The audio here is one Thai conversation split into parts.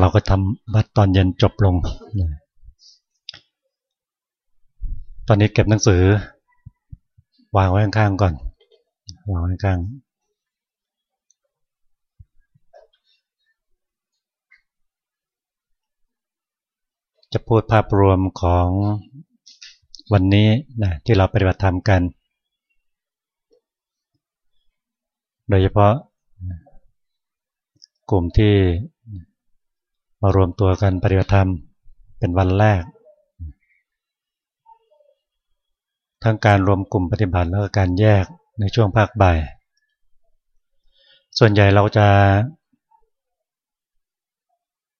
เราก็ทำวัดตอนเย็นจบลง ตอนนี้เก็บหนังสือ วางไว้ข้างๆก่อน วางไว้ข้างจะพูดภาพรวมของวันนี้นะที่เราปฏิบัติธรรมกัน โดยเฉพาะกลุ่มที่ มารวมตัวกันปฏิบัติธรรมเป็นวันแรก ทั้งการรวมกลุ่มปฏิบัติแล้วก็การแยกในช่วงภาคบ่าย ส่วนใหญ่เราจะ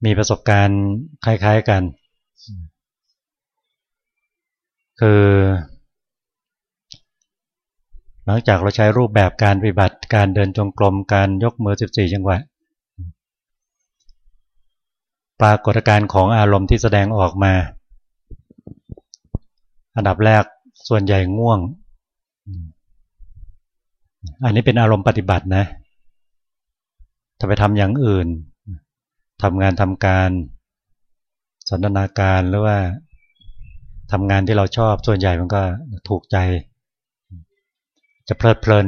มีประสบการณ์คล้าย ๆกัน คือ หลังจากเราใช้รูปแบบการปฏิบัติการเดินจงกรมการยกมือ 14 จังหวะ ปรากฏการณ์ของอารมณ์ที่แสดงออกมา อันดับแรกส่วนใหญ่ง่วง อันนี้เป็นอารมณ์ปฏิบัตินะ ถ้าไปทำอย่างอื่นทำงานทำการ สันทนาการหรือว่าทำงานที่เราชอบส่วนใหญ่มันก็ถูกใจ จะเพลิดเพลิน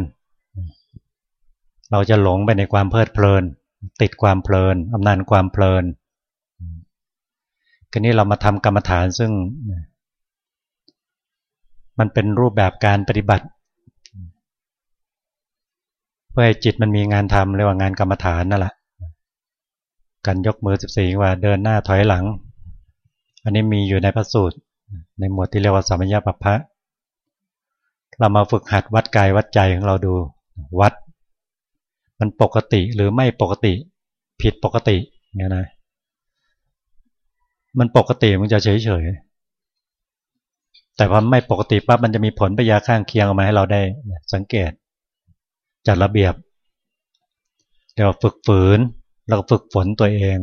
เราจะหลงไปในความเพลิดเพลิน ติดความเพลินอำนาจความเพลิน ทีนี้เรามาทำกรรมฐานซึ่ง มันเป็นรูปแบบการปฏิบัติ เพื่อให้จิตมันมีงานทำเรียกว่างานกรรมฐานนั่นแหละการยกมือสิบสี่ว่าเดินหน้าถอยหลัง อันนี้มีอยู่ในพระสูตร ในหมวดที่เรียกว่าสามัญญาปภะเรามาฝึกหัดวัดกายวัดใจของเราดูวัด มันปกติหรือไม่ปกติ ผิดปกติเนี่ยนะ มันปกติมันจะเฉยเฉยแต่พอไม่ปกติปั๊บมันจะมีผลปยาข้างเคียงออกมาให้เราได้สังเกต จัดระเบียบเดี๋ยวฝึกฝืนแล้วก็ฝึกฝนตัวเอง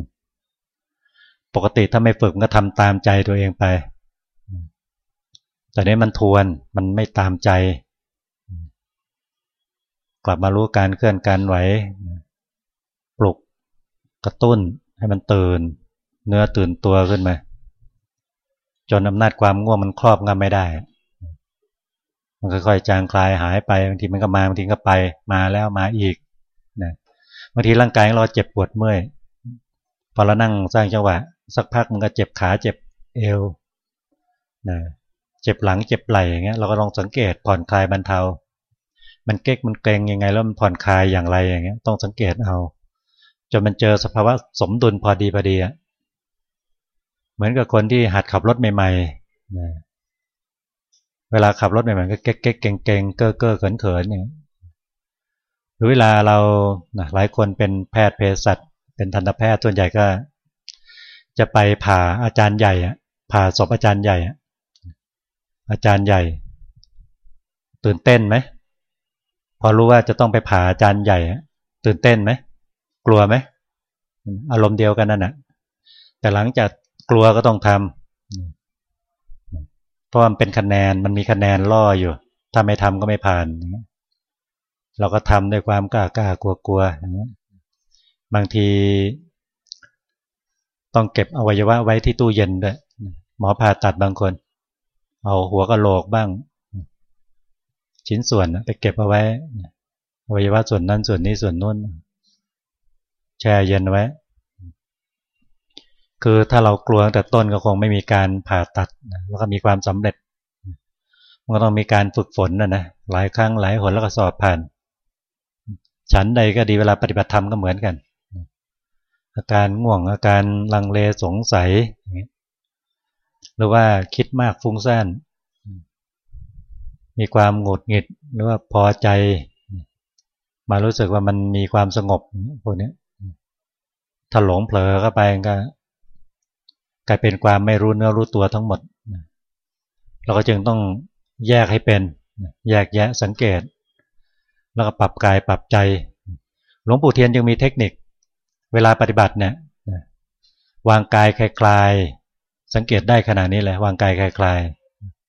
ปกติถ้าไม่ฝึกก็ทำตามใจตัวเองไป แต่นี้มันทวนมันไม่ตามใจ กลับมารู้การเคลื่อนการไหว ปลุกกระตุ้นให้มันตื่น เนื้อตื่นตัวขึ้นมา จนอำนาจความง่วงมันครอบงำไม่ได้ มันค่อยๆจางคลายหายไปบางทีมันก็มาบางทีก็ไปมาแล้วมาอีกนะบางทีร่างกายเราเจ็บปวดเมื่อยพอเรานั่งสร้างจังหวะ สักพักมันก็เจ็บขาเจ็บเอวนะเจ็บหลังเจ็บไหล่อย่างเงี้ยเราก็ลองสังเกตผ่อนคลายบรรเทา มันเก๊กมันเกรงยังไง แล้วมันผ่อนคลายอย่างไรอย่างเงี้ย ต้องสังเกตเอาจนมันเจอสภาวะสมดุลพอดีพอดีอะ เหมือนกับคนที่หัดขับรถใหม่ๆนะเวลาขับรถใหม่ๆก็เก๊กเก๊กเก่งเก่งเก้อเก้อเขินเขินเนี่ยหรือเวลาเราหลายคนเป็นแพทย์เภสัชเป็นทันตแพทย์ส่วนใหญ่ก็ จะไปผ่าอาจารย์ใหญ่ผ่าศพอาจารย์ใหญ่ อาจารย์ใหญ่ ตื่นเต้นไหมพอรู้ว่าจะต้องไปผ่าอาจารย์ใหญ่ ตื่นเต้นไหมกลัวไหมอารมณ์เดียวกันนั่นแหะแต่หลังจากก ลัวก็ต้องทำเพราะมันเป็นคะแนนมันมีคะแนนล่ออยู่ ถ้าไม่ทำก็ไม่ผ่านเราก็ทำด้วยความกล้ากล้ากลัวกลัวบางที ต้องเก็บอวัยวะไว้ที่ตู้เย็นด้วยหมอผ่าตัดบางคน เอาหัวกะโหลกบ้าง ชิ้นส่วนไปเก็บเอาไว้อวัยวะส่วนนั้นส่วนนี้ส่วนนู้นแช่เย็นไว้ คือถ้าเรากลัวตั้งแต่ต้นก็คงไม่มีการผ่าตัดแล้วก็มีความสำเร็จมันก็ต้องมีการฝึกฝนนะนะหลายครั้งหลายหนแล้วก็สอบผ่าน ฉันใดก็ดีเวลาปฏิบัติธรรมก็เหมือนกัน อาการง่วงอาการลังเลสงสัย หรือว่าคิดมากฟุ้งซ่านมีความหงุดหงิดหรือว่าพอใจ มารู้สึกว่ามันมีความสงบพวกนี้ถลงเผลอเข้าไปก็ กลายเป็นความไม่รู้เนื้อรู้ตัวทั้งหมด เราก็จึงต้องแยกให้เป็น แยกแยะสังเกต แล้วก็ปรับกายปรับใจ หลวงปู่เทียนยังมีเทคนิค เวลาปฏิบัติเนี่ยวางกายคลายๆสังเกตได้ขนาดนี้เลยวางกายคลาย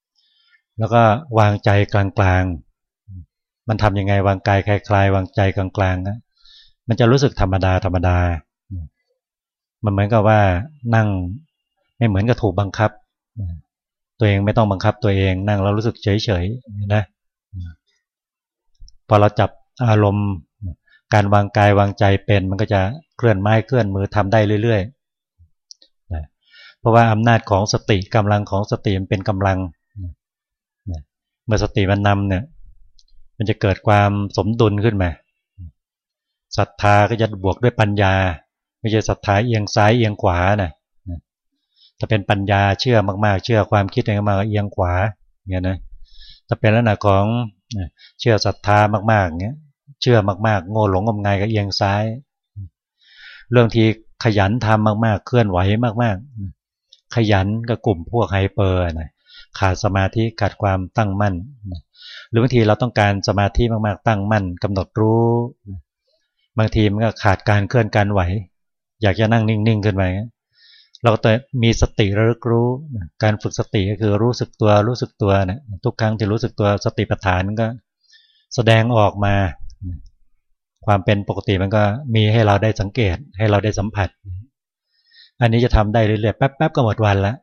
ๆแล้วก็วางใจกลางๆ มันทำยังไงวางกายคลายๆวางใจกลางๆนะมันจะรู้สึกธรรมดาธรรมดา มันเหมือนกับว่านั่ง ไม่เหมือนกับถูกบังคับ ตัวเองไม่ต้องบังคับตัวเองนั่งแล้วรู้สึกเฉยเฉยนะพอเราจับอารมณ์ การวางกายวางใจเป็น มันก็จะเคลื่อนไม้เคลื่อนมือทำได้เรื่อยๆเพราะว่าอำนาจของสติกำลังของสติมันเป็นกำลังเมื่อสติมันนำเนี่ย มันจะเกิดความสมดุลขึ้นมาศรัทธาก็จะบวกด้วยปัญญาไม่ใช่ศรัทธาเอียงซ้ายเอียงขวานะ ถ้าเป็นปัญญาเชื่อมากๆ เชื่อความคิดอะไรมาเอียงขวาอย่างนี้นะถ้าเป็นลักษณะของเชื่อศรัทธามากๆเงี้ยเชื่อมากๆ โง่หลงงมงายก็เอียงซ้าย เรื่องที่ขยันทำมากๆ เคลื่อนไหวมากๆ ขยันกับกลุ่มพวกไฮเปอร์นะขาดสมาธิขาดความตั้งมั่น หรือบางทีเราต้องการสมาธิมากๆ ตั้งมั่นกำหนดรู้ บางทีมันก็ขาดการเคลื่อนการไหว อยากจะนั่งนิ่งๆขึ้นไป เราจะมีสติระลึกรู้ การฝึกสติก็คือรู้สึกตัวรู้สึกตัวนะทุกครั้งที่รู้สึกตัวสติปัฏฐานก็แสดงออกมา ความเป็นปกติมันก็มีให้เราได้สังเกตให้เราได้สัมผัส อันนี้จะทำได้เรื่อยๆแป๊บๆก็หมดวันละ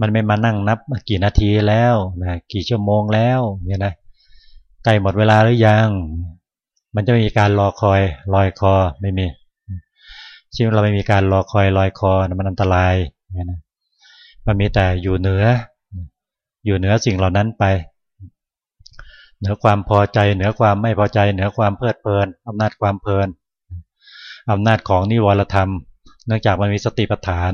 มันไม่มานั่งนับกี่นาทีแล้วนะกี่ชั่วโมงแล้วเนี่ยนะใกล้หมดเวลาหรือยัง มันจะมีการรอคอยลอยคอไม่มี ชีวิตเราไม่มีการรอคอยลอยคอมันอันตรายเนี่ยนะมันมีแต่อยู่เหนือ อยู่เหนือสิ่งเหล่านั้นไป เหนือความพอใจ เหนือความไม่พอใจ เหนือความเพลิดเพลินอำนาจความเพลินอำนาจของนิวรธรรม เนื่องจากมันมีสติปัฏฐาน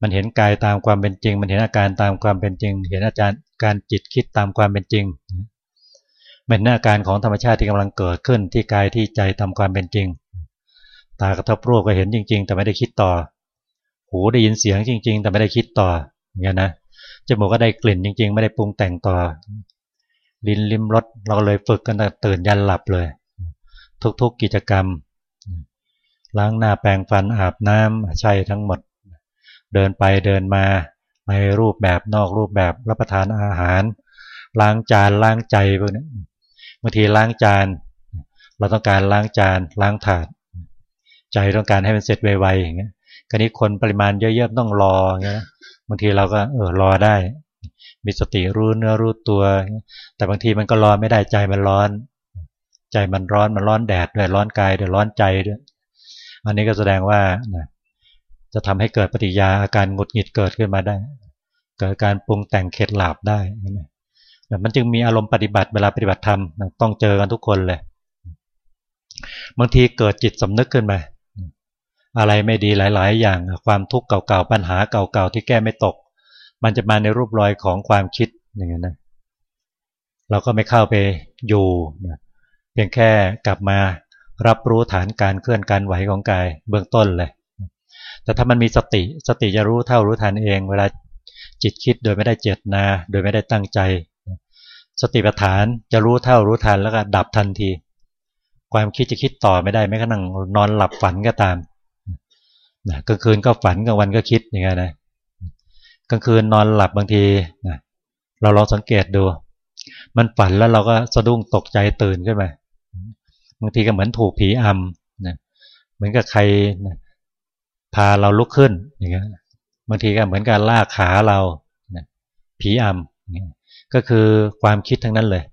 มันเห็นกายตามความเป็นจริง มันเห็นอาการตามความเป็นจริง เห็นอาจารย์การจิตคิดตามความเป็นจริงเป็นอาการของธรรมชาติที่กำลังเกิดขึ้นที่กายที่ใจตามความเป็นจริง ตากระทบรูปก็เห็นจริง ๆ แต่ไม่ได้คิดต่อ หูได้ยินเสียงจริง ๆ แต่ไม่ได้คิดต่ออย่างนี้นะจมูกก็ได้กลิ่นจริง ๆ ไม่ได้ปรุงแต่งต่อ ลิ้นลิ้มรสเราเลยฝึกกันตื่นยันหลับเลย ทุกๆกิจกรรม ล้างหน้าแปรงฟันอาบน้ำใช่ทั้งหมด เดินไปเดินมาในรูปแบบนอกรูปแบบรับประทานอาหาร ล้างจานล้างใจพวกนี้บางทีล้างจาน เราต้องการล้างจานล้างถาด ใจต้องการให้มันเสร็จไวๆอย่างเงี้ยคราวนี้คนปริมาณเยอะๆต้องรออย่างเงี้ยบางทีเราก็เออรอได้ มีสติรู้เนื้อรู้ตัว แต่บางทีมันก็รอไม่ได้ใจมันร้อน ใจมันร้อนมันร้อนแดดด้วยร้อนกายด้วยร้อนใจด้วยอันนี้ก็แสดงว่าจะทำให้เกิดปฏิยาอาการหงุดหงิดเกิดขึ้นมาได้ เกิดการปรุงแต่งเข็ดหลาบได้นะมันจึงมีอารมณ์ปฏิบัติเวลาปฏิบัติธรรมต้องเจอกันทุกคนเลย บางทีเกิดจิตสำนึกขึ้นมา อะไรไม่ดีหลาย ๆ อย่าง ความทุกข์เก่าๆปัญหาเก่าๆที่แก้ไม่ตก มันจะมาในรูปรอยของความคิดอย่างนี้นะเราก็ไม่เข้าไปอยู่เพียงแค่กลับมารับรู้ฐานการเคลื่อนการไหวของกายเบื้องต้นเลย แต่ถ้ามันมีสติสติจะรู้เท่ารู้ทันเอง เวลาจิตคิดโดยไม่ได้เจตนา โดยไม่ได้ตั้งใจ สติปัฏฐานจะรู้เท่ารู้ทันแล้วก็ดับทันที ความคิดจะคิดต่อไม่ได้แม้กระทั่งนอนหลับฝันก็ตาม นะกลางคืนก็ฝันกลางวันก็คิดอย่างเงี้ยนะกลางคืนนอนหลับบางทีนะเราลองสังเกตดู มันฝันแล้วเราก็สะดุ้งตกใจตื่นขึ้นมาบางทีก็เหมือนถูกผีอำนะเหมือนกับใครนะพาเราลุกขึ้นอย่างเงี้ยบางทีก็เหมือนการลากขาเราผีอำก็คือความคิดทั้งนั้นเลย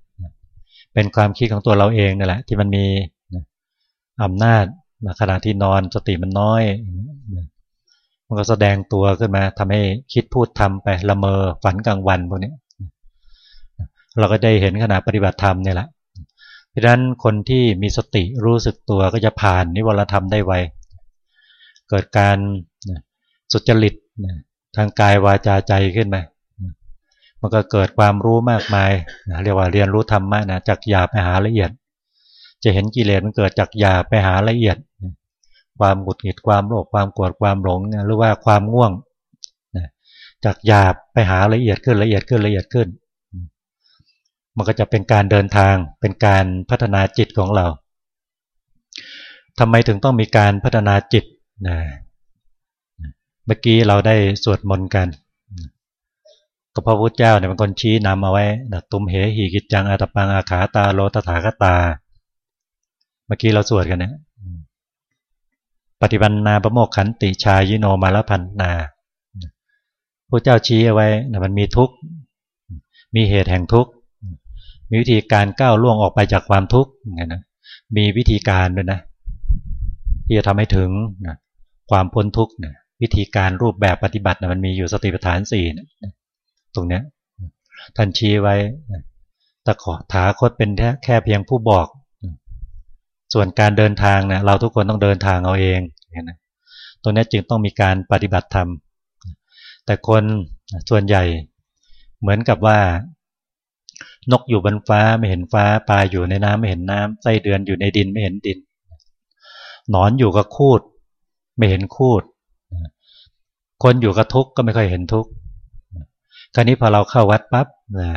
เป็นความคิดของตัวเราเองนั่นแหละ ที่มันมีอำนาจ ขณะที่นอนสติมันน้อย มันก็แสดงตัวขึ้นมาทำให้คิดพูดทำไปละเมอฝันกลางวันพวกนี้เราก็ได้เห็นขณะปฏิบัติธรรมเนี่ยแหละเพราะฉะนั้นคนที่มีสติรู้สึกตัวก็จะผ่านนิวรธรรมได้ไวเกิดการสุจริตทางกายวาจาใจขึ้นมามันก็เกิดความรู้มากมายเรียกว่าเรียนรู้ธรรมะนะจากหยาบไปหาละเอียด จะเห็นกิเลสมันเกิดจากหยาบไปหาละเอียด ความหงุดหงิดความโลภความโกรธความหลงหรือว่าความง่วงจากหยาบไปหาละเอียดขึ้นละเอียดขึ้นละเอียดขึ้น มันก็จะเป็นการเดินทางเป็นการพัฒนาจิตของเราทำไมถึงต้องมีการพัฒนาจิตนะเมื่อกี้เราได้สวดมนต์กันก็พระพุทธเจ้าเนี่ยเป็นคนชี้นำเอาไว้นะตุมเหหีกิจจังอัตปังอาขาตาโลตถาคตา เมื่อกี้เราสวดกันเนี่ยปฏิบัตินาประโมกขันติชายิโนมาลพันนาพระเจ้าชี้เอาไว้นะมันมีทุกข์ มีเหตุแห่งทุกข์ มีวิธีการก้าวล่วงออกไปจากความทุกข์ไงนะมีวิธีการด้วยนะที่จะทำให้ถึงนะความพ้นทุกข์นะวิธีการรูปแบบปฏิบัตินะมันมีอยู่สติปัฏฐานสี่นะตรงเนี้ยท่านชี้ไว้ตะขอถาคตเป็นแค่เพียงผู้บอก ส่วนการเดินทางเนะเราทุกคนต้องเดินทางเอาเองนะตรงนี้จึงต้องมีการปฏิบัติธรรม แต่คนส่วนใหญ่เหมือนกับว่านกอยู่บนฟ้าไม่เห็นฟ้าปลาอยู่ในน้ำไม่เห็นน้ำไส้เดือนอยู่ในดินไม่เห็นดิน หนอนอยู่กับคูด ไม่เห็นคูด คนอยู่กับทุกข์ก็ไม่ค่อยเห็นทุกข์คราวนี้พอเราเข้าวัดปั๊บนะ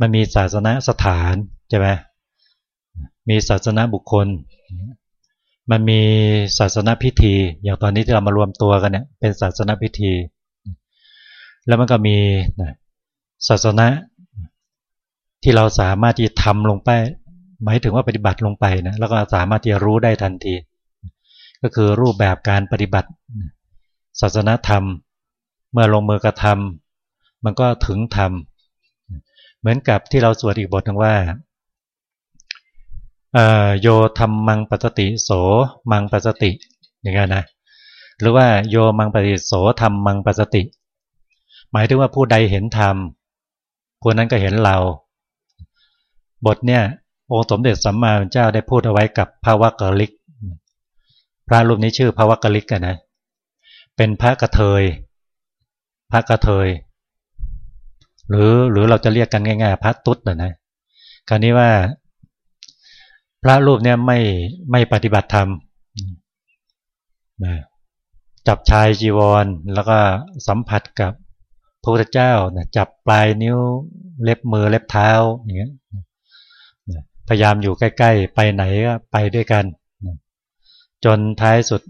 มันมีศาสนาสถานใช่ไหม มีศาสนาบุคคล มันมีศาสนาพิธี อย่างตอนนี้ที่เรามารวมตัวกันเนี่ยเป็นศาสนาพิธี แล้วมันก็มีศาสนาที่เราสามารถที่ทำลงไป หมายถึงว่าปฏิบัติลงไปนะแล้วก็สามารถที่จะรู้ได้ทันที ก็คือรูปแบบการปฏิบัติ ศาสนาธรรม เมื่อลงมือกระทำมันก็ถึงธรรม เหมือนกับที่เราสวดอีกบทหนึ่งว่า โยธรรมมังปัสติโสมังปัสติ อย่างนี้ยนะหรือว่าโยมังปฏิโสธรรมมังปัสติ หมายถึงว่าผู้ใดเห็นธรรมผู้นั้นก็เห็นเรา บทเนี่ยองค์สมเด็จสัมมาสัมพุทธเจ้าได้พูดเอาไว้กับพระวักกลิก พระรูปนี้ชื่อพระวักกลิกกันนะเป็นพระกระเทย พระกระเทย หรือหรือเราจะเรียกกันง่าย ๆ พระตุ๊ดนะนะคราวนี้ว่า พระรูปเนี่ยไม่ไม่ปฏิบัติธรรมจับชายจีวรแล้วก็สัมผัสกับพระพุทธเจ้าจับปลายนิ้วเล็บมือเล็บเท้าอย่างเงี้ยพยายามอยู่ใกล้ ๆ ไปไหนก็ไปด้วยกัน จนท้ายสุด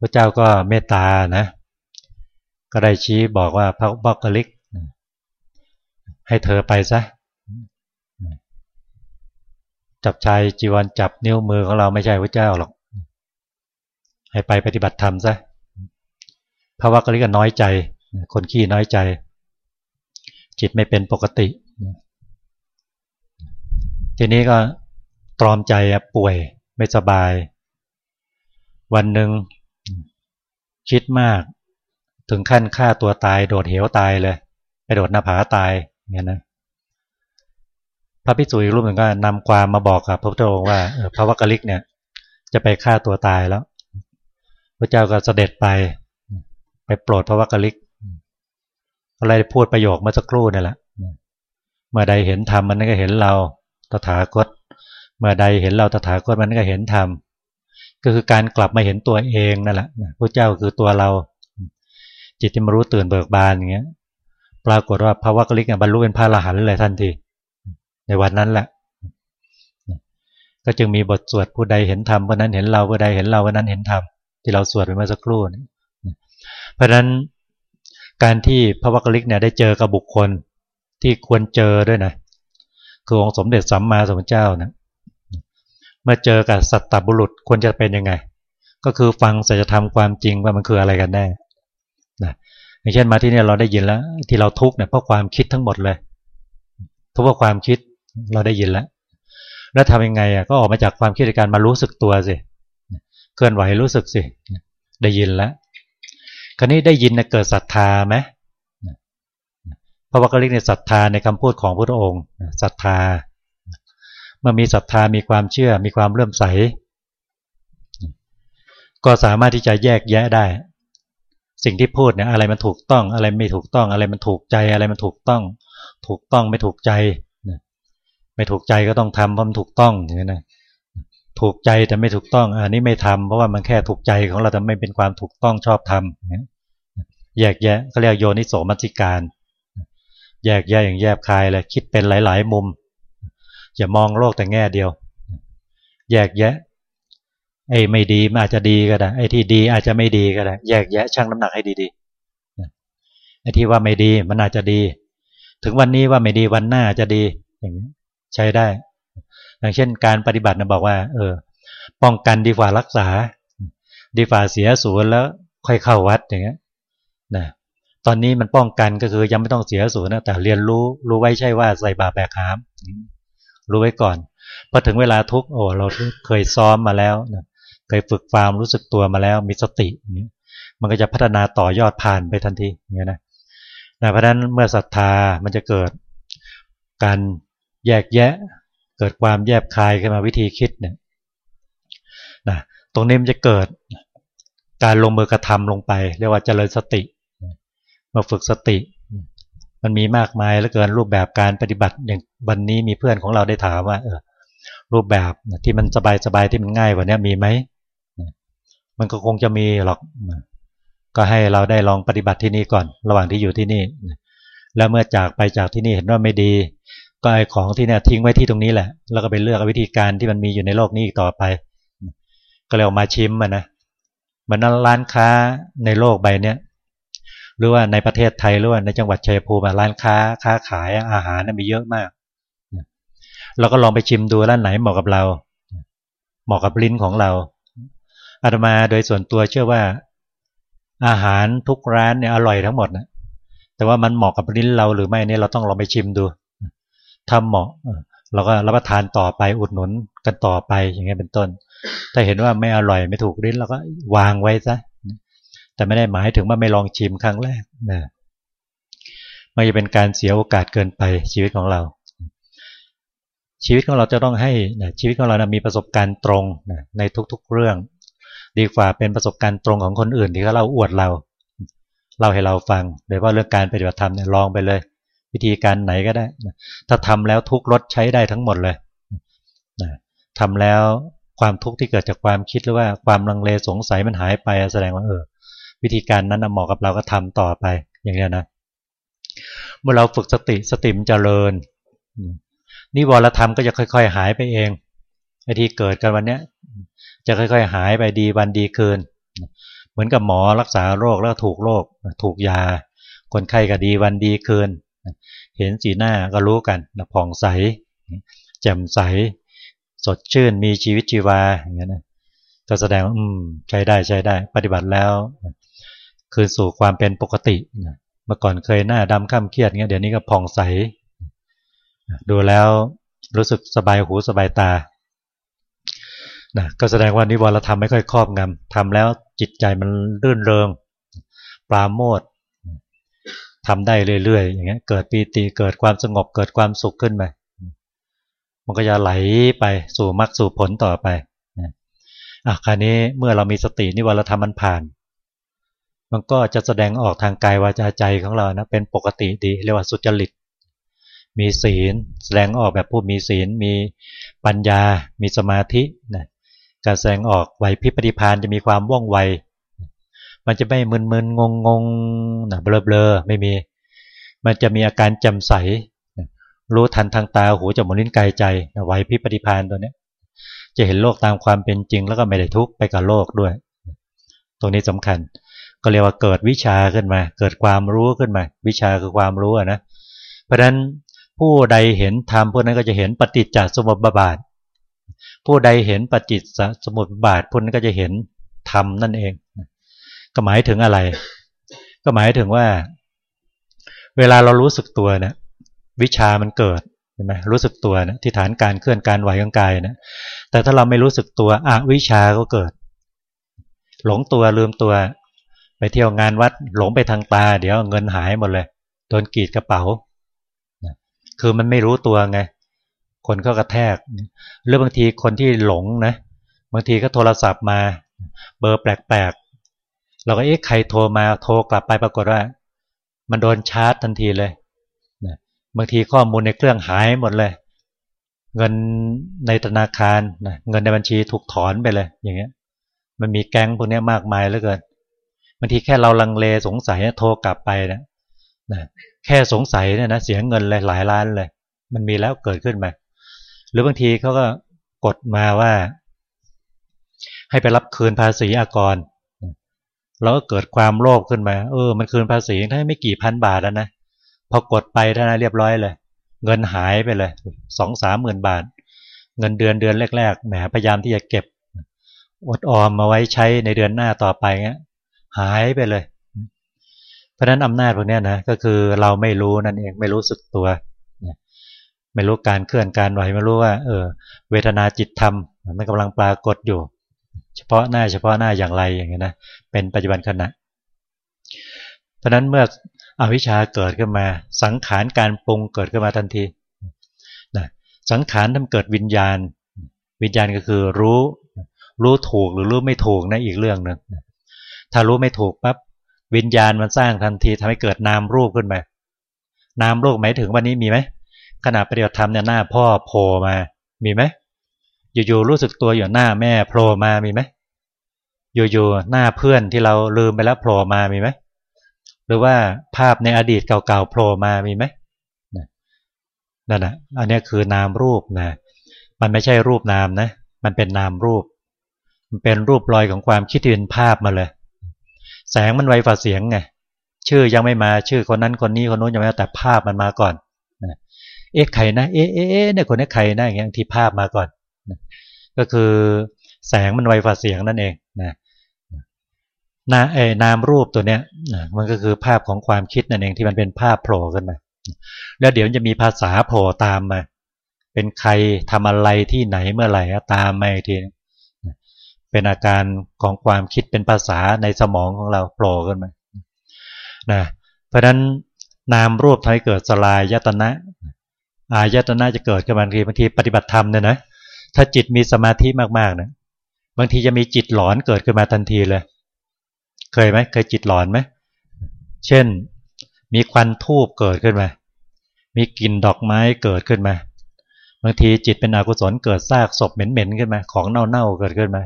พระเจ้าก็เมตตานะ ก็ได้ชี้บอกว่าพระบอกกลิก ให้เธอไปซะ จับชายจีวรจับนิ้วมือของเราไม่ใช่พระเจ้าหรอก ให้ไปปฏิบัติธรรมซะภาวะกลิก็น้อยใจ คนขี้น้อยใจ จิตไม่เป็นปกติ ทีนี้ก็ตรอมใจป่วยไม่สบาย วันหนึ่งคิดมากถึงขั้นฆ่าตัวตาย โดดเหวตายเลยไปโดดหน้าผาตายเนี่ยนะ พระพิสุอีกรูปหนึ่งก็นำความมาบอกกับพระพุทธองค์ว่าพระวักกลิกเนี่ย จะไปฆ่าตัวตายแล้ว พระเจ้าก็เสด็จไป ไปโปรดพระวักกลิกอะไรพูดประโยคเมื่อสักครู่นี่แหละเมื่อใดเห็นธรรมมันก็เห็นเราตถาคต เมื่อใดเห็นเราตถาคตมันก็เห็นธรรมก็คือการกลับมาเห็นตัวเองนั่นแหละพระเจ้าคือตัวเรา จิตที่มารู้ตื่นเบิกบานอย่างเงี้ย ปรากฏว่าพระวักลิกบรรลุเป็นพระอรหันต์เลยทันที ในวันนั้นแหละ ก็จึงมีบทสวดผู้ใดเห็นธรรมวันนั้นเห็นเราผู้ใดเห็นเราวันนั้นเห็นธรรมที่เราสวดไปเมื่อสักครู่เพราะฉะนั้นการที่พระวักลิกเนี่ยได้เจอกับบุคคลที่ควรเจอด้วยนะคือองค์สมเด็จสัมมาสัมพุทธเจ้านะเมื่อเจอกับสัตตบุรุษควรจะเป็นยังไง ก็คือฟังสัจธรรมความจริงว่ามันคืออะไรกันแน่นะอย่างเช่นมาที่นี่เราได้ยินแล้ว ที่เราทุกข์เนี่ยเพราะความคิดทั้งหมดเลยทุกเพราะความคิด เราได้ยินแล้ว แล้วทำยังไงอะก็ออกมาจากความคิดในการมารู้สึกตัวสิเคลื่อนไหวรู้สึกสิได้ยินแล้วคราวนี้ได้ยินเกิดศรัทธาไหมพระวักกลิกในศรัทธาในคำพูดของพระองค์ศรัทธาเมื่อมีศรัทธามีความเชื่อมีความเลื่อมใส ก็สามารถที่จะแยกแยะได้ สิ่งที่พูดเนี่ยอะไรมันถูกต้องอะไรไม่ถูกต้องอะไรมันถูกใจอะไรมันถูกต้อง ถูกต้องไม่ถูกใจ ไม่ถูกใจก็ต้องทำเพราะมันถูกต้องอย่างนี้นะถูกใจแต่ไม่ถูกต้องอันนี้ไม่ทำเพราะว่ามันแค่ถูกใจของเราแต่ไม่เป็นความถูกต้องชอบทำแยกแยะเขาเรียกโยนิโสมัติการ แยกแยะอย่างแยบคายเลยคิดเป็นหลาย ๆ มุมอย่ามองโลกแต่แง่เดียว แยกแยะไอ้ไม่ดีมันอาจจะดีก็ได้ไอ้ที่ดีอาจจะไม่ดีก็ได้แยกแยะชั่งน้ำหนักให้ดีๆไอ้ที่ว่าไม่ดีมันอาจจะดี ถึงวันนี้ว่าไม่ดีวันหน้าจะดีอย่างนี้ ใช้ได้ อย่างเช่นการปฏิบัตินะบอกว่า เออ ป้องกันดีกว่ารักษา ดีฝ่าเสียศูนย์แล้วค่อยเข้าวัดอย่างเงี้ยนะตอนนี้มันป้องกันก็คือยังไม่ต้องเสียศูนย์นะแต่เรียนรู้รู้ไว้ใช่ว่าใส่บาแบกหาม รู้ไว้ก่อนพอถึงเวลาทุกโอ้เราเคยซ้อมมาแล้วนะเคยฝึกความรู้สึกตัวมาแล้วมีสติมันก็จะพัฒนาต่อยอดผ่านไปทันทีอย่างนี้นะนะเพราะฉะนั้นเมื่อศรัทธามันจะเกิดการ แยกแยะ เกิดความแยบคายขึ้นมาวิธีคิดเนี่ยนะตรงนี้มันจะเกิดการลงมือกระทำลงไป เรียกว่าเจริญสติ มาฝึกสติ มันมีมากมายเหลือเกินรูปแบบการปฏิบัติอย่างวันนี้มีเพื่อนของเราได้ถามว่าเออรูปแบบที่มันสบายๆที่มันง่ายกว่านี้มีไหมมันก็คงจะมีหรอกก็ให้เราได้ลองปฏิบัติที่นี่ก่อน ระหว่างที่อยู่ที่นี่ แล้วเมื่อจากไปจากที่นี่เห็นว่าไม่ดี ก็ไอ้ของที่เนี่ยทิ้งไว้ที่ตรงนี้แหละ แล้วก็ไปเลือกวิธีการที่มันมีอยู่ในโลกนี้อีกต่อไป ก็เลยออกมาชิมมันนะมันนั้นร้านค้าในโลกใบเนี้ยหรือว่าในประเทศไทยหรือว่าในจังหวัดชัยภูมิร้านค้าค้าขายอาหารมีเยอะมากเราก็ลองไปชิมดูร้านไหนเหมาะกับเรา เหมาะกับลิ้นของเราอาตมาโดยส่วนตัวเชื่อว่า อาหารทุกร้านเนี่ยอร่อยทั้งหมดนะแต่ว่ามันเหมาะกับลิ้นเราหรือไม่เนี่ยเราต้องลองไปชิมดู ถ้าเหมาะเราก็รับประทานต่อไปอุดหนุนกันต่อไปอย่างเงี้ยเป็นต้น ถ้าเห็นว่าไม่อร่อยไม่ถูกลิ้นเราก็วางไว้ซะแต่ไม่ได้หมายถึงว่าไม่ลองชิมครั้งแรกนะมันจะเป็นการเสียโอกาสเกินไปชีวิตของเรา ชีวิตของเราจะต้องให้นะชีวิตของเรานะมีประสบการณ์ตรงนะในทุกๆเรื่อง ดีกว่าเป็นประสบการณ์ตรงของคนอื่นที่เขาเล่าอวดเราเล่าให้เราฟังโดยว่าเรื่องการปฏิบัติธรรมเนี่ยลองไปเลย วิธีการไหนก็ได้ ถ้าทำแล้วทุกรถใช้ได้ทั้งหมดเลยทำแล้วความทุกข์ที่เกิดจากความคิดหรือว่าความลังเลสงสัยมันหายไปแสดงว่าเออวิธีการนั้นเหมาะกับเราก็ทำต่อไปอย่างนี้นะเมื่อเราฝึกสติสติมเจริญนิวรธรรมก็จะค่อย ๆ หายไปเองไอ้ที่เกิดกันวันเนี้ยจะค่อย ๆ หายไปดีวันดีคืน เหมือนกับหมอรักษาโรคแล้วถูกโรคถูกยา คนไข้ก็ดีวันดีคืน เห็นสีหน้าก็รู้กันผ่องใส แจ่มใส สดชื่นมีชีวิตชีวาอย่างนี้นะก็แสดงว่าอืมใช้ได้ใช้ได้ ปฏิบัติแล้ว คืนสู่ความเป็นปกติเมื่อก่อนเคยหน้าดำข้ามเครียดเงี้ยเดี๋ยวนี้ก็ผ่องใส ดูแล้วรู้สึกสบายหูสบายตานะก็แสดงว่านิวรธรรมไม่ค่อยครอบงำทำแล้วจิตใจมันรื่นเริง ปราโมท ทำได้เรื่อยๆอย่างเงี้ยเกิดปีติเกิดความสงบเกิดความสุขขึ้นไปมันก็จะไหลไปสู่มรรคสู่ผลต่อไปอะคราวนี้เมื่อเรามีสตินิวรธรรมมันผ่าน มันก็จะแสดงออกทางกายวาจาใจของเรานะเป็นปกติดีเรียกว่าสุจริต มีศีล แสดงออกแบบผู้มีศีล มีปัญญา มีสมาธินะการแสดงออกไหวพิปฏิพานจะมีความว่องไว มันจะไม่มึนๆงงงนะเบลอๆไม่มี มันจะมีอาการจำใส รู้ทันทางตาหูจมูกลิ้นกายใจไหวพิปฏิพานตัวนี้จะเห็นโลกตามความเป็นจริง แล้วก็ไม่ได้ทุกข์ไปกับโลกด้วย ตรงนี้สำคัญ ก็เรียกว่าเกิดวิชาขึ้นมา เกิดความรู้ขึ้นมา วิชาคือความรู้นะ เพราะฉะนั้นผู้ใดเห็นธรรมพวกนั้นก็จะเห็นปฏิจจสมุปบาท ผู้ใดเห็นปจิตสมุติบาทพุนก็จะเห็นธรรมนั่นเอง ก็หมายถึงอะไร ก็หมายถึงว่า เวลาเรารู้สึกตัวเนี่ยวิชามันเกิดใช่ไหมรู้สึกตัวนะที่ฐานการเคลื่อนการไหวของกายนะแต่ถ้าเราไม่รู้สึกตัวอวิชาก็เกิด หลงตัวลืมตัว ไปเที่ยวงานวัดหลงไปทางตา เดี๋ยวเงินหายหมดเลยโดนกีดกระเป๋าคือมันไม่รู้ตัวไง คนก็กระแทก หรือบางทีคนที่หลงนะ บางทีก็โทรศัพท์มา เบอร์แปลก เราก็เอ๊ะใครโทรมาโทรกลับไปปรากฏว่า มันโดนชาร์จทันทีเลยนะบางทีข้อมูลในเครื่องหายหมดเลย เงินในธนาคารนะเงินในบัญชีถูกถอนไปเลย อย่างเงี้ย มันมีแก๊งพวกนี้มากมายเหลือเกินบางทีแค่เราลังเลสงสัยโทรกลับไปนะนะแค่สงสัยเนี่ยนะเสียเงินเลยหลายล้านเลย มันมีแล้วเกิดขึ้นมาหรือบางทีเขาก็กดมาว่า ให้ไปรับคืนภาษีอากร เราก็เกิดความโลภขึ้นมา เออ มันคืนภาษีได้ไม่กี่พันบาทแล้วนะ พอกดไปเท่านั้นเรียบร้อยเลย เงินหายไปเลยสองสามหมื่นบาท เงินเดือนเดือนแรกๆ แหม พยายามที่จะเก็บ อดออมมาไว้ใช้ในเดือนหน้าต่อไปเงี้ย หายไปเลย เพราะนั้นอำนาจพวกนี้นะ ก็คือเราไม่รู้นั่นเอง ไม่รู้สึกตัว ไม่รู้การเคลื่อนการไหว ไม่รู้ว่า เออ เวทนาจิตธรรมมันกำลังปรากฏอยู่ เฉพาะหน้าเฉพาะหน้าอย่างไรอย่างเงี้ยนะเป็นปัจจุบันขณะ เพราะนั้นเมื่ออวิชชาเกิดขึ้นมา สังขารการปรุงเกิดขึ้นมาทันทีนะสังขารทำเกิดวิญญาณ วิญญาณก็คือรู้รู้ถูกหรือรู้ไม่ถูกนะอีกเรื่องหนึ่งถ้ารู้ไม่ถูกปั๊บวิญญาณมันสร้างทันทีทำให้เกิดนามรูปขึ้นมานามรูปหมายถึงวันนี้มีไหมขณะปฏิบัติธรรมเนี่ยหน้าพ่อโผล่มามีไหม อยู่ๆรู้สึกตัวอยู่หน้าแม่โผล่มามีไหมอยู่ๆหน้าเพื่อนที่เราลืมไปแล้วโผล่มามีไหมหรือว่าภาพในอดีตเก่าๆโผล่มามีไหมนั่นนะอันนี้คือนามรูปนะมันไม่ใช่รูปนามนะ มันเป็นนามรูป มันเป็นรูปรอยของความคิดที่เป็นภาพมาเลย แสงมันไวฝ่าเสียงไงชื่อยังไม่มาชื่อคนนั้นคนนี้คนนู้นยังไม่มาแต่ภาพมันมาก่อนเอ๊ะใครนะเอ๊ะเอ๊ะเนี่ยคนนี้ใครนะอย่างเงี้ยที่ภาพมาก่อน ก็คือแสงมันไวฝ่าเสียงนั่นเองนะนาเอนามรูปตัวเนี้ยมันก็คือภาพของความคิดนั่นเองที่มันเป็นภาพโผล่ขึ้นมาแล้วเดี๋ยวจะมีภาษาโผล่ตามมา เป็นใครทำอะไรที่ไหนเมื่อไหร่ตามมาอีกทีเป็นอาการของความคิดเป็นภาษาในสมองของเราโผล่ขึ้นมานะเพราะฉะนั้นนามรูปทำให้เกิดสลายยตนะอายตนะจะเกิดขึ้นบางทีบางทีปฏิบัติธรรมเนี่ยนะ ถ้าจิตมีสมาธิมากๆนะบางทีจะมีจิตหลอนเกิดขึ้นมาทันทีเลย เคยไหมเคยจิตหลอนไหมเช่น มีควันทูบเกิดขึ้นมา มีกลิ่นดอกไม้เกิดขึ้นมา บางทีจิตเป็นอกุศลเกิดซากศพเหม็นๆขึ้นมา ของเน่าๆเกิดขึ้นมา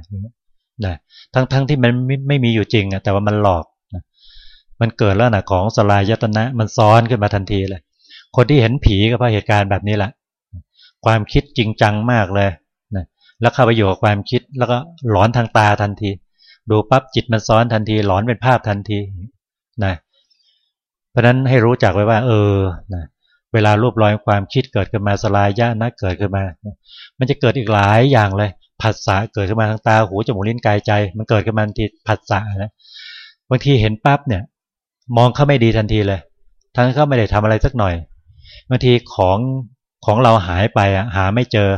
นะทั้งๆที่มันไม่มีอยู่จริงอะแต่ว่ามันหลอกมันเกิดแล้วนะของสลายยตนะ มันซ้อนขึ้นมาทันทีเลย คนที่เห็นผีก็เพราะเหตุการณ์แบบนี้แหละความคิดจริงจังมากเลย แล้วเข้าไปอยู่กับความคิด แล้วก็หลอนทางตาทันที ดูปั๊บจิตมันซ้อนทันที หลอนเป็นภาพทันทีนะเพราะนั้นให้รู้จักไว้ว่า เออนะเวลารูปรอยความคิดเกิดขึ้นมาสลายยะนะเกิดขึ้นมา มันจะเกิดอีกหลายอย่างเลยผัสสะเกิดขึ้นมาทางตาหูจมูกลิ้นกายใจ มันเกิดขึ้นมาทันทีผัสสะนะบางทีเห็นปั๊บเนี่ย มองเขาไม่ดีทันทีเลย ทั้งเขาไม่ได้ทำอะไรสักหน่อยบางทีของของเราหายไปอะหาไม่เจอ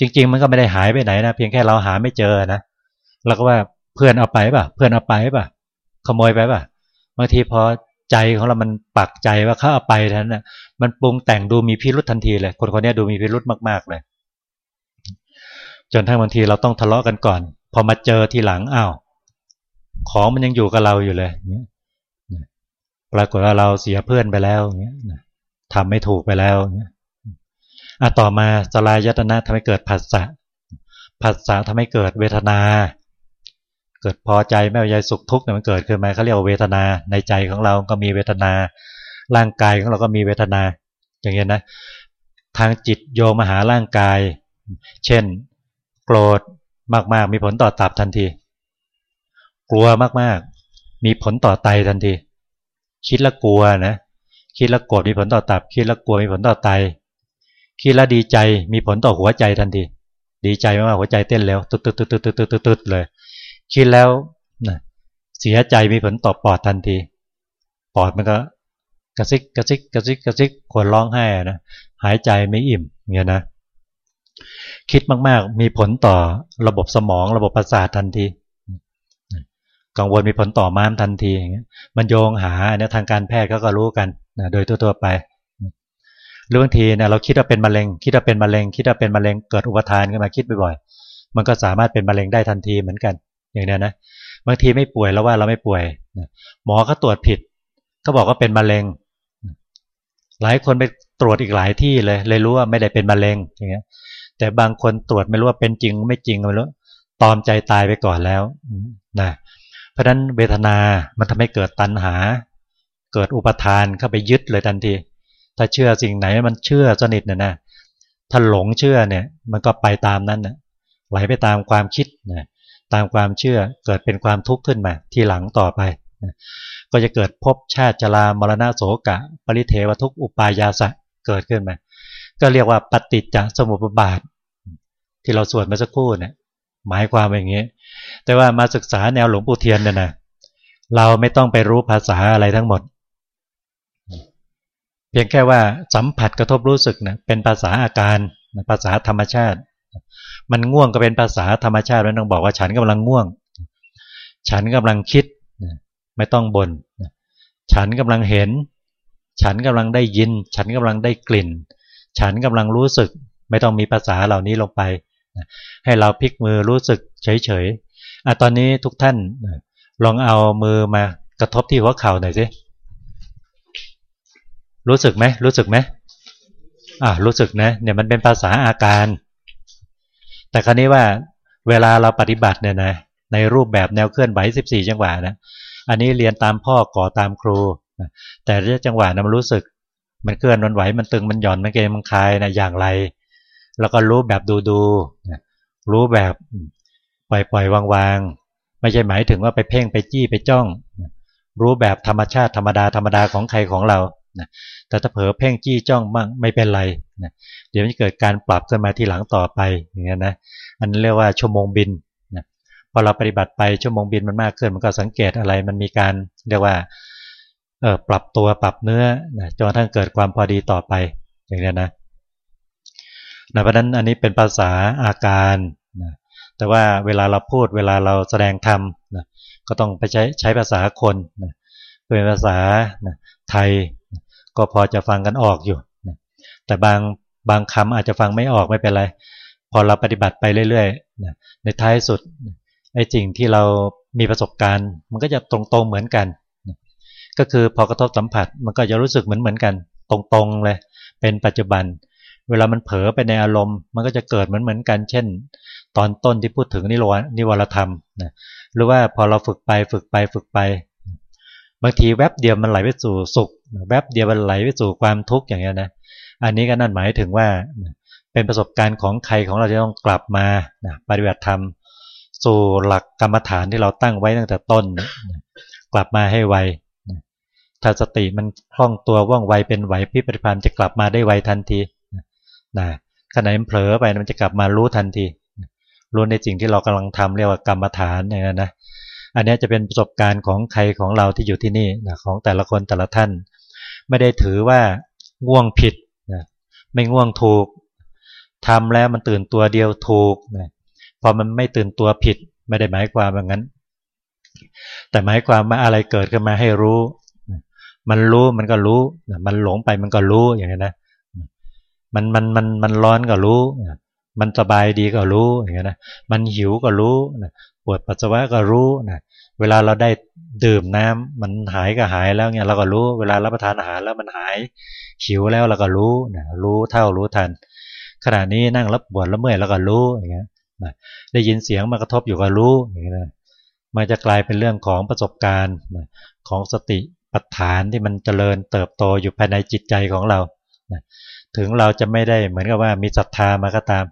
จริง ๆ มันก็ไม่ได้หายไปไหนนะเพียงแค่เราหาไม่เจอนะเราก็ว่าเพื่อนเอาไปป่ะ เพื่อนเอาไปป่ะ ขโมยไปป่ะบางทีพอใจของเรามันปักใจว่าเขาเอาไปนั้นนะมันปรุงแต่งดูมีพิรุษทันทีเลย คนคนนี้ดูมีพิรุษมากๆเลย จนทั้งบางทีเราต้องทะเลาะกันก่อน พอมาเจอทีหลังอ้าวของมันยังอยู่กับเราอยู่เลยปรากฏว่าเราเสียเพื่อนไปแล้วเงี้ยทำไม่ถูกไปแล้ว อะต่อมาสลายยตนะทำให้เกิดผัสสะผัสสะทำให้เกิดเวทนา เกิดพอใจไม่พอใจสุขทุกข์เนี่ยมันเกิดขึ้นมาเขาเรียกว่าเวทนาในใจของเราก็มีเวทนา ร่างกายของเราก็มีเวทนา อย่างเงี้ยนะทางจิตโยมาหาร่างกาย เช่น โกรธมากๆ มีผลต่อตับทันที กลัวมากๆ มีผลต่อไตทันที คิดแล้วกลัวนะคิดแล้วโกรธมีผลต่อตับ คิดแล้วกลัวมีผลต่อไต คิดแล้วดีใจมีผลต่อหัวใจทันทีดีใจมากหัวใจเต้นแล้วตึ๊ดตึ๊ดตึ๊ดตึ๊ดตึ๊ดตึ๊ดเลยคิดแล้วนะเสียใจมีผลต่อปอดทันที ปอดมันก็กระซิกกระซิกกระซิกกระซิกควรร้องไห้นะหายใจไม่อิ่มเงี้ยนะคิดมากๆ มีผลต่อระบบสมองระบบประสาททันที กังวลมีผลต่อม้ามทันทีอย่างเงี้ยมันโยงหาเนี่ยทางการแพทย์ก็ก็รู้กันนะโดยทั่วๆไป หรือบางทีเนี่ยเราคิดว่าเป็นมะเร็ง คิดว่าเป็นมะเร็ง คิดว่าเป็นมะเร็งเกิดอุปทานขึ้นมาคิดบ่อยๆมันก็สามารถเป็นมะเร็งได้ทันทีเหมือนกัน อย่างเนี้ยนะบางทีไม่ป่วยแล้วว่าเราไม่ป่วยหมอก็ตรวจผิด ก็บอกว่าเป็นมะเร็ง หลายคนไปตรวจอีกหลายที่เลย เลยรู้ว่าไม่ได้เป็นมะเร็งอย่างเงี้ย แต่บางคนตรวจไม่รู้ว่าเป็นจริงไม่จริงไม่รู้ตอมใจตายไปก่อนแล้วนะเพราะฉะนั้นเวทนามันทำให้เกิดตัณหา เกิดอุปทานเข้าไปยึดเลยทันที ถ้าเชื่อสิ่งไหนมันเชื่อสนิทเนะนะถ้าหลงเชื่อเนี่ย มันก็ไปตามนั้นนะไหลไปตามความคิดนะตามความเชื่อเกิดเป็นความทุกข์ขึ้นมา ทีหลังต่อไปนะก็จะเกิดภพชาติจรามรณะโสกะ ปริเทวทุกอุปายาสะเกิดขึ้นมา ก็เรียกว่าปฏิจจสมุปบาท ที่เราสวดมาสักครู่เนี่ยหมายความอย่างนี้ แต่ว่ามาศึกษาแนวหลวงปู่เทียนเนี่ยนะเราไม่ต้องไปรู้ภาษาอะไรทั้งหมด เพียงแค่ว่าสัมผัสกระทบรู้สึกนะเป็นภาษาอาการภาษาธรรมชาติ มันง่วงก็เป็นภาษาธรรมชาติแล้วต้องบอกว่าฉันกำลังง่วง ฉันกำลังคิดไม่ต้องบน่นฉันกำลังเห็น ฉันกำลังได้ยิน ฉันกำลังได้กลิ่น ฉันกำลังรู้สึก ไม่ต้องมีภาษาเหล่านี้ลงไป ให้เราพลิกมือรู้สึกเฉยๆอะตอนนี้ทุกท่านลองเอามือมากระทบที่หัวเข่าหน่อยสิ รู้สึกไหมรู้สึกไหมอ่ารู้สึกนะเนี่ยมันเป็นภาษาอาการ แต่ครั้นี้ว่าเวลาเราปฏิบัติเนี่ยนะในรูปแบบแนวเคลื่อนไหว14จังหวะนะอันนี้เรียนตามพ่อก่อตามครู แต่เรื่องจังหวะนะมันรู้สึก มันเคลื่อนมันไหวมันตึงมันหย่อนมันเกยมันคลายนะอย่างไร แล้วก็รู้แบบดูดูรู้แบบปล่อยปล่อยวางวางไม่ใช่หมายถึงว่าไปเพ่งไปจี้ไปจ้อง รู้แบบธรรมชาติธรรมดาธรรมดาของใครของเรา แต่ถ้าเผลอเพ่งจี้จ้องบ้างไม่เป็นไรเดี๋ยวมันเกิดการปรับขึ้นมาที่หลังต่อไปอย่างเงี้ยนะอันนี้เรียกว่าชั่วโมงบินพอเราปฏิบัติไปชั่วโมงบินมันมากขึ้น มันก็สังเกตอะไรมันมีการเรียกว่าเออปรับตัวปรับเนื้อจนกระทั่งเกิดความพอดีต่อไปอย่างนี้นะเพราะนั้นอันนี้เป็นภาษาอาการนะแต่ว่าเวลาเราพูดเวลาเราแสดงธรรมนะก็ต้องไปใช้ใช้ภาษาคนนะเป็นภาษานะไทย ก็พอจะฟังกันออกอยู่ แต่บางบางคำอาจจะฟังไม่ออกไม่เป็นไร พอเราปฏิบัติไปเรื่อยๆ ในท้ายสุดไอ้สิ่งที่เรามีประสบการณ์ มันก็จะตรงๆเหมือนกัน ก็คือพอกระทบสัมผัสมันก็จะรู้สึกเหมือนเหมือนกัน ตรงๆเลย เป็นปัจจุบัน เวลามันเผลอไปในอารมณ์ มันก็จะเกิดเหมือนเหมือนกัน เช่น ตอนต้นที่พูดถึงนิวรนิวรธรรมนะหรือว่าพอเราฝึกไปฝึกไปฝึกไป บางทีแวบเดียวมันไหลไปสู่สุข แวบเดียวมันไหลไปสู่ความทุกข์อย่างเงี้ยนะอันนี้ก็นั่นหมายถึงว่าเป็นประสบการณ์ของใครของเราจะต้องกลับมาปฏิบัติธรรมสู่หลักกรรมฐานที่เราตั้งไว้ตั้งแต่ต้น กลับมาให้ไวถ้าสติมันคล่องตัวว่องไวเป็นไหวพิปฏิพันธ์จะกลับมาได้ไวทันทีนะขณะมันเผลอไปมันจะกลับมารู้ทันทีรู้ในสิ่งที่เรากำลังทำเรียกว่ากรรมฐานอย่างนั้นนะ อันนี้จะเป็นประสบการณ์ของใครของเราที่อยู่ที่นี่นะของแต่ละคนแต่ละท่าน ไม่ได้ถือว่าง่วงผิดนะไม่ง่วงถูกทำแล้วมันตื่นตัวเดียวถูกนะพอมันไม่ตื่นตัวผิด ไม่ได้หมายความว่างั้น แต่หมายความว่าอะไรเกิดขึ้นมาให้รู้ มันรู้มันก็รู้ มันหลงไปมันก็รู้อย่างนี้นะมันมันมันมันร้อนก็รู้มันสบายดีก็รู้อย่างเงี้นะมันหิวก็รู้ปวดปัสสาวะก็รู้นะ เวลาเราได้ดื่มน้ำมันหายก็หายแล้วเนี่ยเราก็รู้เวลารับประทานอาหารแล้วมันหายหิวแล้วเราก็รู้นะรู้เท่ารู้ทัน ขณะนี้นั่งรับปวดแล้วเมื่อยเราก็รู้อย่างเงี้ยนะได้ยินเสียงมากระทบอยู่ก็รู้อย่างเงี้ยนะมันจะกลายเป็นเรื่องของประสบการณ์นะของสติปัฏฐานที่มันเจริญเติบโตอยู่ภายในจิตใจของเรานะถึงเราจะไม่ได้เหมือนกับว่ามีศรัทธามาก็ตาม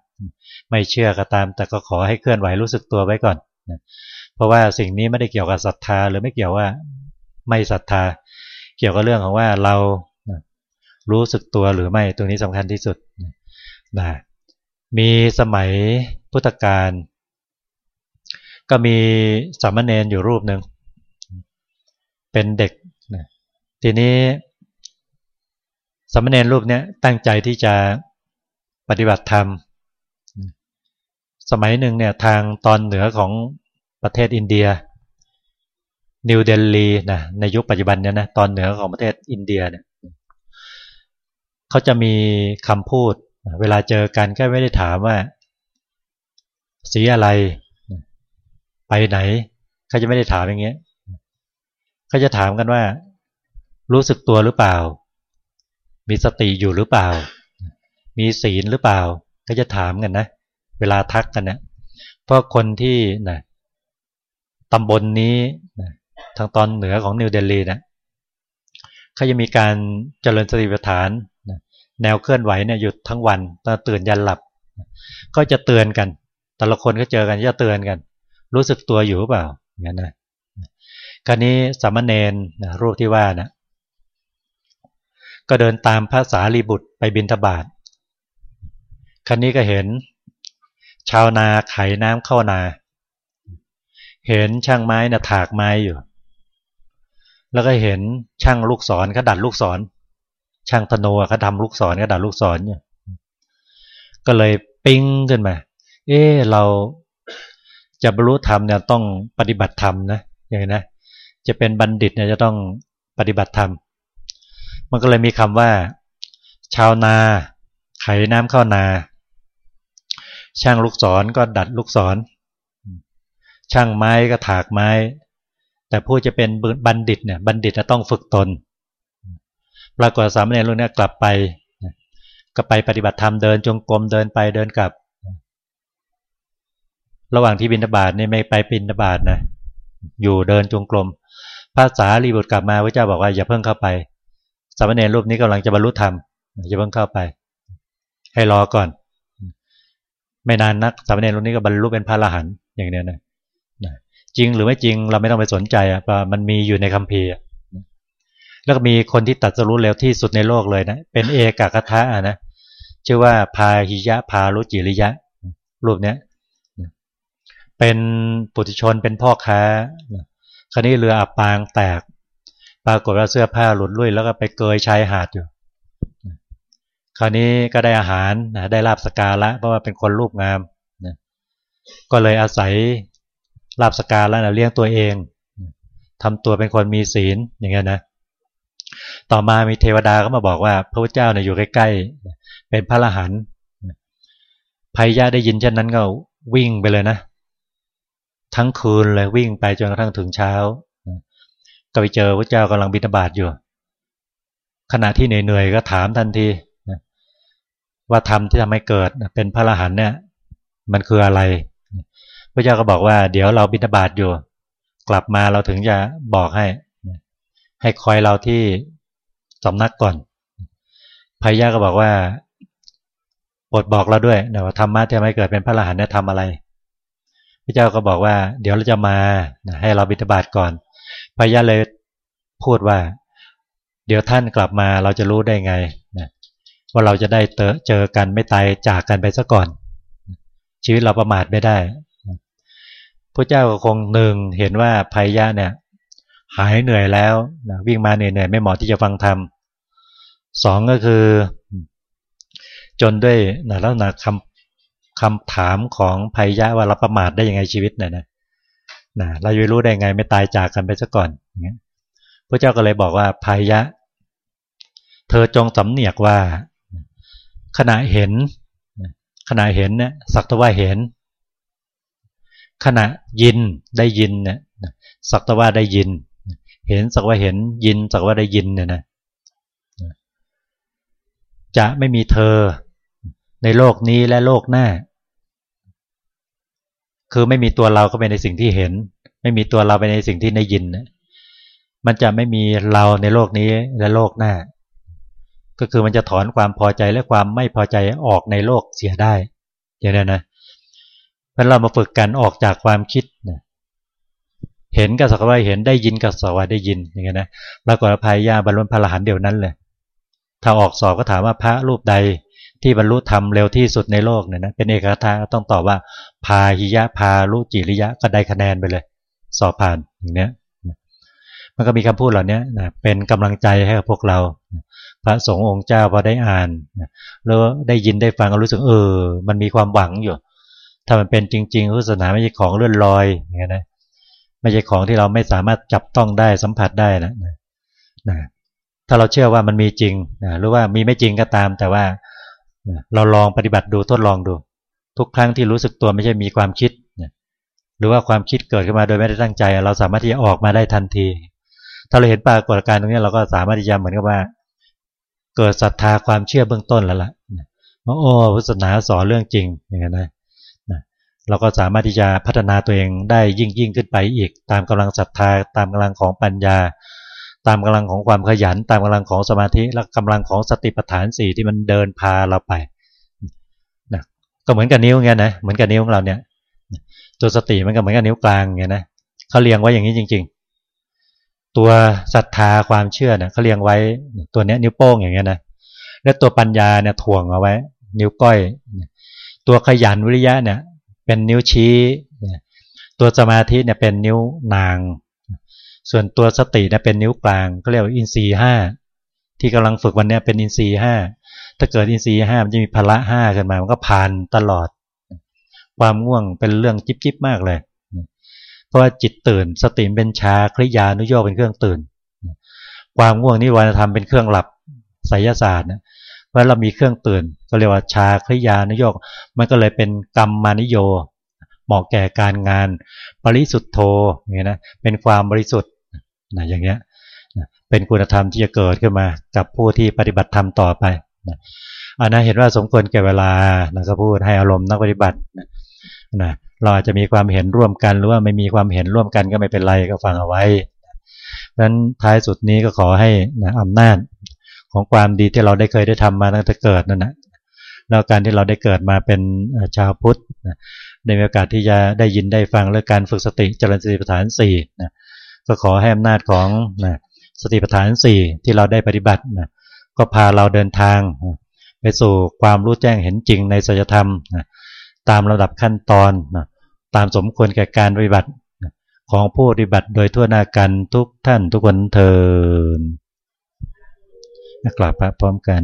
ไม่เชื่อก็ตาม แต่ก็ขอให้เคลื่อนไหวรู้สึกตัวไว้ก่อนนะ เพราะว่าสิ่งนี้ไม่ได้เกี่ยวกับศรัทธา หรือไม่เกี่ยวว่าไม่ศรัทธา เกี่ยวกับเรื่องของว่าเรารู้สึกตัวหรือไม่ตรงนี้สำคัญที่สุดนะมีสมัยพุทธกาลก็มีสามเณรอยู่รูปหนึ่งเป็นเด็กนะทีนี้สามเณรรูปนี้ตั้งใจที่จะปฏิบัติธรรม สมัยหนึ่งเนี่ยทางตอนเหนือของ ประเทศอินเดีย นิวเดลีนะในยุคปัจจุบันเนี่ยนะตอนเหนือของประเทศอินเดียเนี่ยเขาจะมีคำพูด เวลาเจอกันก็ไม่ได้ถามว่าสีอะไร ไปไหนเขาจะไม่ได้ถามอย่างเงี้ยเขาจะถามกันว่า รู้สึกตัวหรือเปล่า มีสติอยู่หรือเปล่า มีศีลหรือเปล่าเขาจะถามกันนะ เวลาทักกันเนะเพราะคนที่นะ ตำบลนนี้ทางตอนเหนือของนิวเดลีนะเขาจะมีการเจริญสติปัฏฐานแนวเคลื่อนไหวเนี่ยหยุดทั้งวันตอนตื่นยันหลับ ก็จะเตือนกัน แต่ละคนก็เจอกันจะเตือนกัน รู้สึกตัวอยู่เปล่าอย่างนั้นนะคราวนี้สามเณรนะรูปที่ว่านะก็เดินตามภาษาลีบุตรไปบินทบาทครั้นี้ก็เห็น ชาวนาไขน้ำเข้านา เห็นช่างไม้นะ่ะถากไม้อยู่ แล้วก็เห็นช่างลูกศรเขาดัดลูกศร ช่างธนูเขาทำลูกศรเขาดัดลูกศรอยู่ก็เลยปิ้งขึ้นมา เออเราจะบรรลุธรรมเนี่ยต้องปฏิบัติธรรมนะอย่างนี้นะ จะเป็นบัณฑิตเนี่ยจะต้องปฏิบัติธรรม มันก็เลยมีคำว่า ชาวนา ไขน้ำเข้านา ช่างลูกศรก็ดัดลูกศร ช่างไม้ก็ถากไม้ แต่ผู้จะเป็นบัณฑิตเนี่ยบัณฑิตจะต้องฝึกตน ปรากฏสามเณรรุ่นนี้กลับไปก็ไปปฏิบัติธรรมเดินจงกรมเดินไปเดินกลับ ระหว่างที่บินทบาทนี่ไม่ไปบินทบาทนะอยู่เดินจงกรมภาษารีบุตรกลับมาพระเจ้าบอกว่าอย่าเพิ่งเข้าไปสามเณรรูปนี้กำลังจะบรรลุธรรมอย่าเพิ่งเข้าไป ให้รอก่อน ไม่นานนักสามเณรรูปนี้ก็บรรลุเป็นพระอรหันต์อย่างเนี้ยนะ จริงหรือไม่จริงเราไม่ต้องไปสนใจอะมันมีอยู่ในคัมภีร์แล้วก็มีคนที่ตัดสรู้เร็วที่สุดในโลกเลยนะ เป็นเอกกทะนะชื่อว่าพาหิยะพาลุจิริยะ รูปเนี้ยเป็นปุถุชนเป็นพ่อค้าคราวนี้เรืออับปางแตก ปรากฏว่าเสื้อผ้าหลุดลุ่ยแล้วก็ไปเกยชายหาดอยู่คราวนี้ก็ได้อาหารได้ลาบสการะเพราะว่าเป็นคนรูปงามก็เลยอาศัย ลาบสการะนะเลี้ยงตัวเองทำตัวเป็นคนมีศีลอย่างเงี้ยนะต่อมามีเทวดาก็มาบอกว่า พระพุทธเจ้าเนี่ยอยู่ใกล้ๆเป็นพระอรหันต์ภัยยะได้ยินเช่นนั้นก็วิ่งไปเลยนะ ทั้งคืนเลยวิ่งไปจนกระทั่งถึงเช้าก็ไปเจอพระเจ้ากำลังบิณฑบาตอยู่ ขณะที่เหนื่อยๆก็ถามทันทีว่าธรรมที่ทำให้เกิดเป็นพระอรหันต์เนี่ย มันคืออะไร พระเจ้าก็บอกว่า เดี๋ยวเราบิณฑบาตอยู่ กลับมาเราถึงจะบอกให้ ให้คอยเราที่สำนักก่อนพายาก็บอกว่าโปรดบอกเราด้วยนะว่าธรรมะที่ทำให้เกิดเป็นพระอรหันต์เนี่ยทำอะไร พระเจ้าก็บอกว่า เดี๋ยวเราจะมาให้เราบิณฑบาตก่อนพญาเลยพูดว่า เดี๋ยวท่านกลับมาเราจะรู้ได้ไงนะว่าเราจะได้เจอกันไม่ตายจากกันไปซะก่อน ชีวิตเราประมาทไม่ได้ พระเจ้าก็คงหนึ่งเห็นว่าภัยยะเนี่ย หายเหนื่อยแล้วนะวิ่งมาเหนื่อยไม่เหมาะที่จะฟังธรรมสองก็คือ จนด้วยนะลักษณะคำคำถามของภัยยะว่าเราประมาทได้ยังไงชีวิตเนี่ยนะนะเราจะรู้ได้ไงไม่ตายจากกันไปซะก่อนเงี้ยพระเจ้าก็เลยบอกว่าภัยยะ เธอจงสำเนียกว่า ขณะเห็นขณะเห็นเนี่ยสักตว่าเห็น ขณะยินได้ยินเนี่ยสักตว่าได้ยิน เห็นสักว่าเห็นยินสักว่าได้ยินเนี่ยนะจะไม่มีเธอในโลกนี้และโลกหน้า คือไม่มีตัวเราก็ไปในสิ่งที่เห็น ไม่มีตัวเราไปในสิ่งที่ได้ยิน มันจะไม่มีเราในโลกนี้และโลกหน้า ก็คือมันจะถอนความพอใจและความไม่พอใจออกในโลกเสียได้อย่างนั้นนะ เพราะเรามาฝึกกันออกจากความคิดนะเห็นกับสักว่าเห็นได้ยินกับสักว่าได้ยินอย่างเงี้ยนะปรากฏภัยยาบรรลุพระรหันเดียวนั้นเลยถ้าออกสอบก็ถามว่าพระรูปใดที่บรรลุธรรมเร็วที่สุดในโลกเนี่ยนะเป็นเอกคาต้องตอบว่าพาหิยะพาลุจิริยะก็ได้คะแนนไปเลย สอบผ่านอย่างเนี้ยมันก็มีคำพูดเหล่านี้นะเป็นกำลังใจให้กับพวกเรา พระสงฆ์องค์เจ้าพอได้อ่านแล้วได้ยินได้ฟังก็รู้สึกเออ มันมีความหวังอยู่ ถ้ามันเป็นจริงๆพุทธศาสนาไม่ใช่ของเลื่อนลอยอย่างเงี้นะไม่ใช่ของที่เราไม่สามารถจับต้องได้สัมผัสได้นะนะถ้าเราเชื่อว่ามันมีจริงนะหรือว่ามีไม่จริงก็ตาม แต่ว่าเราลองปฏิบัติดูทดลองดู ทุกครั้งที่รู้สึกตัวไม่ใช่มีความคิดหรือว่าความคิดเกิดขึ้นมาโดยไม่ได้ตั้งใจ เราสามารถที่จะออกมาได้ทันที ถ้าเราเห็นปรากฏการณ์ตรงนี้เราก็สามารถที่จะเหมือนกับว่า เกิดศรัทธาความเชื่อเบื้องต้นแล้วล่ะว่าโอ้พุทธศาสนาสอนเรื่องจริงอย่างนั้นนะ เราก็สามารถที่จะพัฒนาตัวเองได้ยิ่งยิ่งขึ้นไปอีก ตามกำลังศรัทธา ตามกำลังของปัญญา ตามกำลังของความขยัน ตามกำลังของสมาธิและกำลังของสติปัฏฐานสี่ที่มันเดินพาเราไปนะก็เหมือนกับนิ้วเงี้ยนะเหมือนกับนิ้วของเราเนี่ยตัวสติมันก็เหมือนกับนิ้วกลางเงี้ยนะเขาเรียงไว้อย่างนี้จริง ๆ ตัวศรัทธาความเชื่อเนี่ยเขาเรียงไว้ตัวเนี้ยนิ้วโป้งอย่างเงี้ยนะแล้วตัวปัญญาเนี่ยถ่วงเอาไว้ นิ้วก้อย ตัวขยันวิริยะเนี่ย เป็นนิ้วชี้ ตัวสมาธิเนี่ยเป็นนิ้วนาง ส่วนตัวสติเนี่ยเป็นนิ้วกลางก็เรียกว่าอินทรีห้าที่กำลังฝึกวันนี้เป็นอินทรีห้าถ้าเกิดอินทรีห้ามันจะมีพละห้าขึ้นมา มันก็ผ่านตลอด ความง่วงเป็นเรื่องจิบจิบมากเลย เพราะว่าจิตตื่น สติเป็นชาคริยานุโยกเป็นเครื่องตื่น ความง่วงนี่วันธรรมเป็นเครื่องหลับไสยศาสตร์นะ เพราะเรามีเครื่องตื่น ก็เรียกว่าชาคริยานโยกมันก็เลยเป็นกรรมมานิโยเหมาะแก่การงานบริสุทธโธอย่างเงี้ยนะเป็นความบริสุทธิ์นะอย่างเงี้ยเป็นคุณธรรมที่จะเกิดขึ้นมากับผู้ที่ปฏิบัติธรรมต่อไปนะอันนั้นเห็นว่าสมควรแก่เวลานะก็พูดให้อารมณ์นักปฏิบัตินะนะเราอาจจะมีความเห็นร่วมกันหรือว่าไม่มีความเห็นร่วมกันก็ไม่เป็นไรก็ฟังเอาไว้ดังนั้นท้ายสุดนี้ก็ขอให้นะอำนาจ ของความดีที่เราได้เคยได้ทำมาตั้งแต่เกิดนั่นนะแล้วการที่เราได้เกิดมาเป็นชาวพุทธนะได้มีโอกาสที่จะได้ยินได้ฟังเรื่องการฝึกสติเจริญสติปัฏฐานสี่นะก็ขอให้อำนาจของนะสติปัฏฐานสี่ที่เราได้ปฏิบัตินะก็พาเราเดินทางไปสู่ความรู้แจ้งเห็นจริงในสัจธรรมนะตามระดับขั้นตอนนะตามสมควรแก่การปฏิบัติของผู้ปฏิบัติโดยทั่วหน้ากันทุกท่านทุกคนเทิน กลับพร้อมกัน